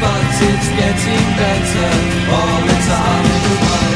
but it's getting better all the time.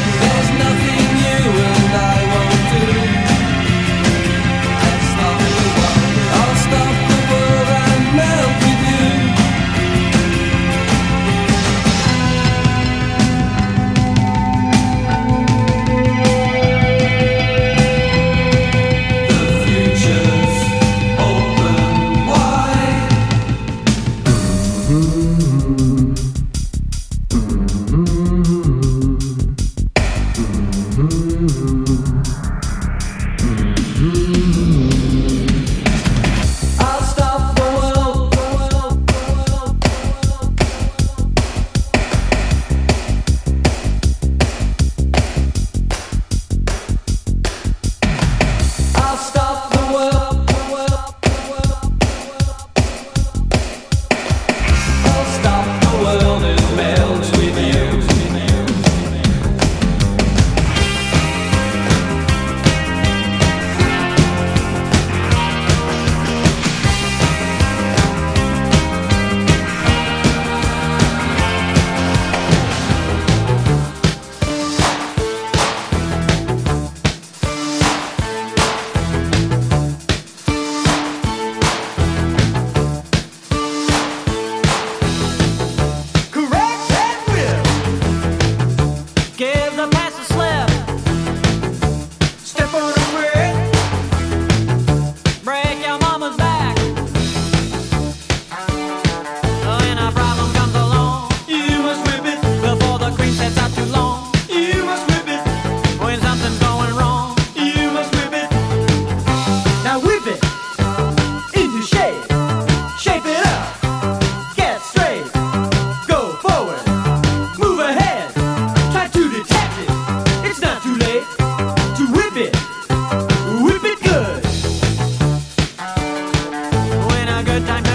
paradigm.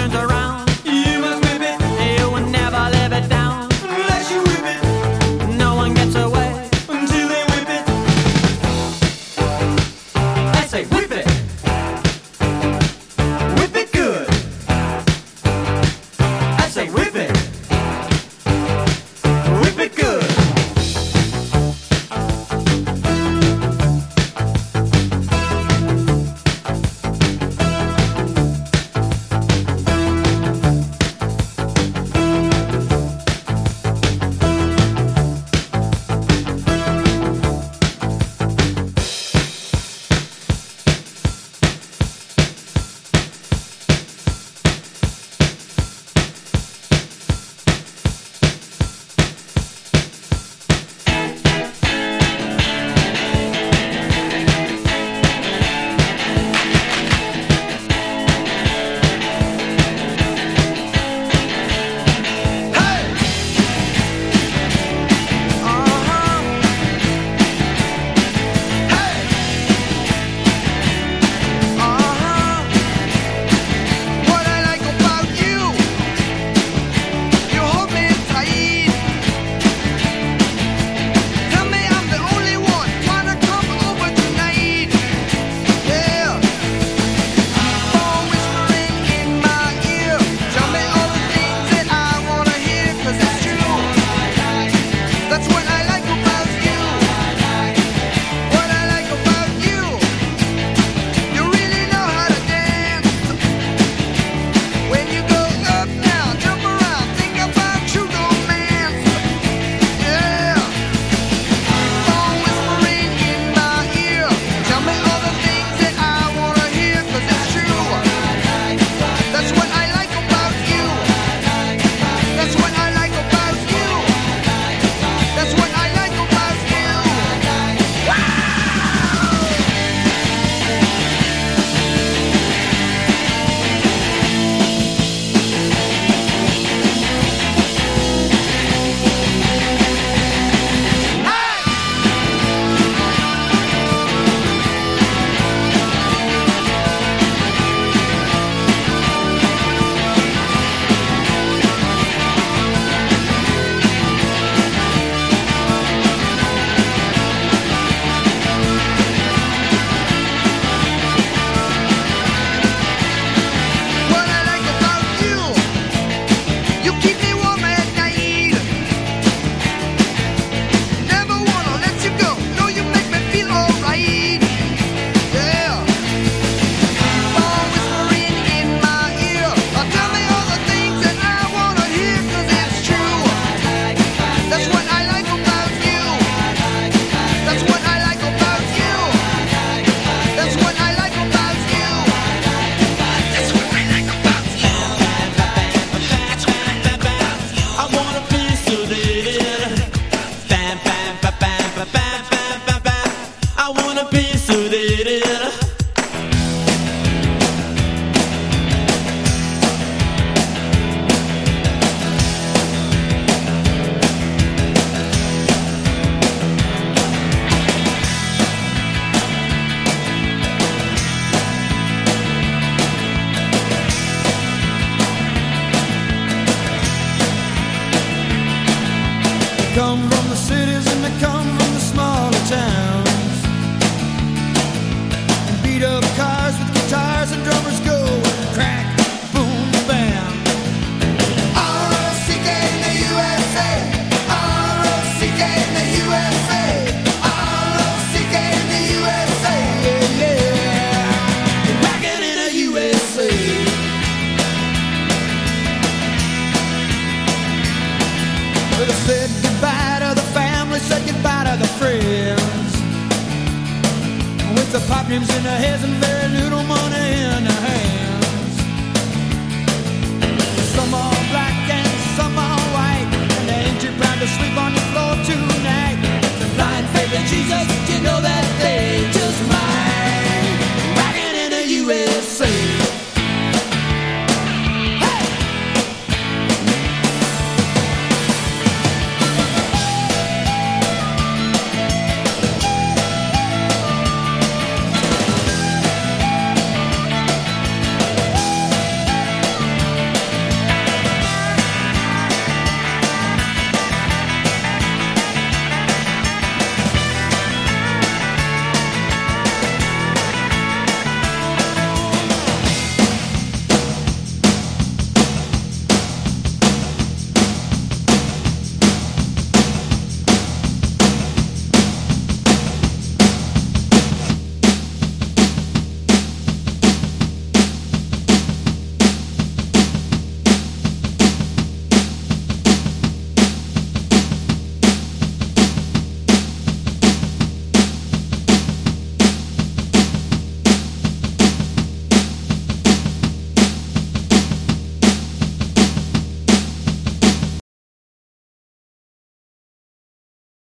come from the city.